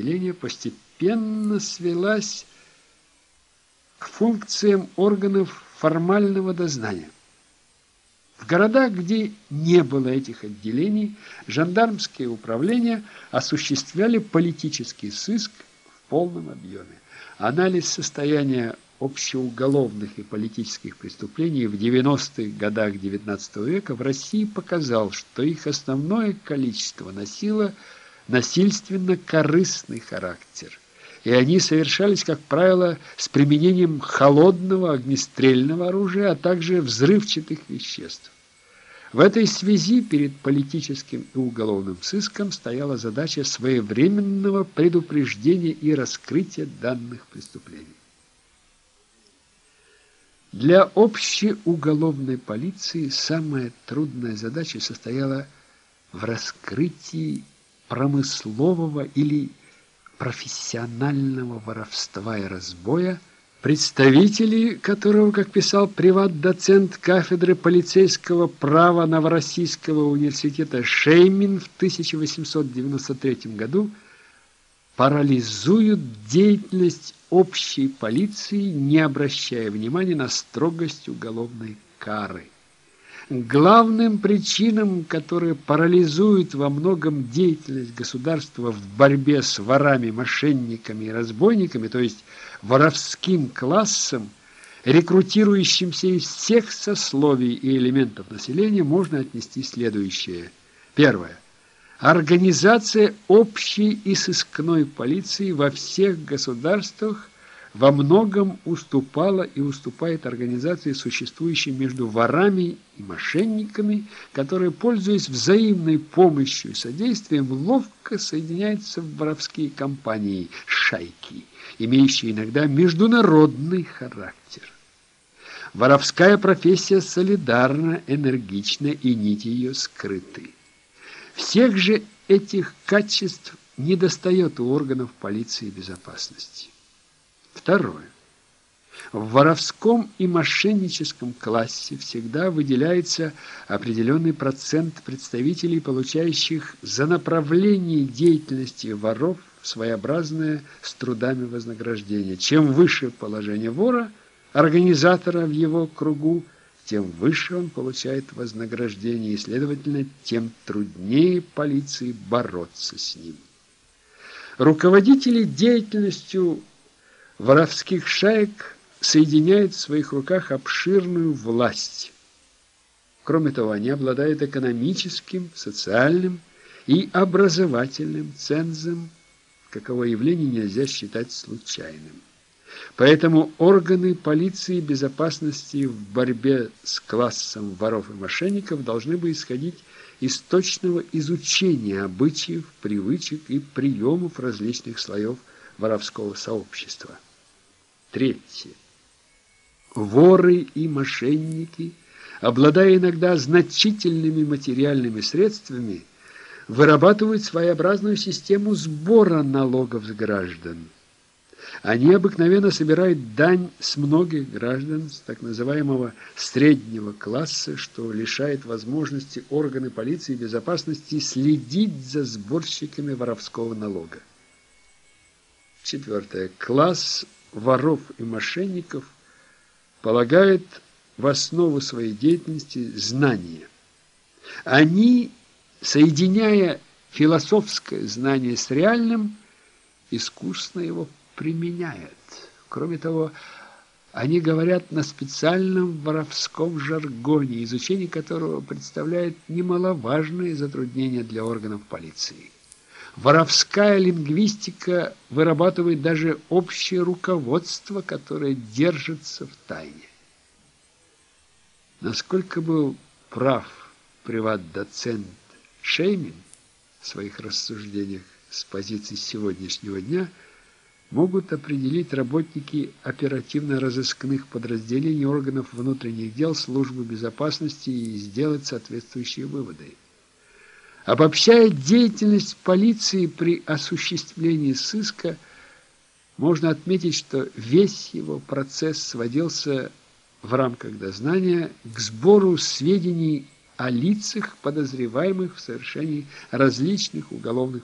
отделения постепенно свелась к функциям органов формального дознания. В городах, где не было этих отделений, жандармские управления осуществляли политический сыск в полном объеме. Анализ состояния общеуголовных и политических преступлений в 90-х годах XIX века в России показал, что их основное количество носило насильственно-корыстный характер, и они совершались, как правило, с применением холодного огнестрельного оружия, а также взрывчатых веществ. В этой связи перед политическим и уголовным сыском стояла задача своевременного предупреждения и раскрытия данных преступлений. Для общей уголовной полиции самая трудная задача состояла в раскрытии промыслового или профессионального воровства и разбоя, представители которого, как писал приват-доцент кафедры полицейского права Новороссийского университета Шеймин в 1893 году, парализуют деятельность общей полиции, не обращая внимания на строгость уголовной кары. Главным причинам, которые парализуют во многом деятельность государства в борьбе с ворами, мошенниками и разбойниками, то есть воровским классом, рекрутирующимся из всех сословий и элементов населения, можно отнести следующее. Первое. Организация общей и сыскной полиции во всех государствах во многом уступала и уступает организации, существующей между ворами и мошенниками, которые, пользуясь взаимной помощью и содействием, ловко соединяются в воровские компании, шайки, имеющие иногда международный характер. Воровская профессия солидарна, энергична, и нити ее скрыты. Всех же этих качеств недостает у органов полиции и безопасности. Второе. В воровском и мошенническом классе всегда выделяется определенный процент представителей, получающих за направление деятельности воров своеобразное с трудами вознаграждение. Чем выше положение вора, организатора в его кругу, тем выше он получает вознаграждение, и, следовательно, тем труднее полиции бороться с ним. Руководители деятельностью воровских шаек соединяют в своих руках обширную власть. Кроме того, они обладают экономическим, социальным и образовательным цензом, каково явление нельзя считать случайным. Поэтому органы полиции и безопасности в борьбе с классом воров и мошенников должны бы исходить из точного изучения обычаев, привычек и приемов различных слоев воровского сообщества. Третье. Воры и мошенники, обладая иногда значительными материальными средствами, вырабатывают своеобразную систему сбора налогов с граждан. Они обыкновенно собирают дань с многих граждан, с так называемого среднего класса, что лишает возможности органы полиции и безопасности следить за сборщиками воровского налога. Четвертое. Класс воров и мошенников полагает в основу своей деятельности знания. Они, соединяя философское знание с реальным, искусно его применяет. Кроме того, они говорят на специальном воровском жаргоне, изучение которого представляет немаловажные затруднения для органов полиции. Воровская лингвистика вырабатывает даже общее руководство, которое держится в тайне. Насколько был прав приват-доцент Шеймин в своих рассуждениях с позиции сегодняшнего дня – могут определить работники оперативно-розыскных подразделений органов внутренних дел службы безопасности и сделать соответствующие выводы. Обобщая деятельность полиции при осуществлении сыска, можно отметить, что весь его процесс сводился в рамках дознания к сбору сведений о лицах, подозреваемых в совершении различных уголовных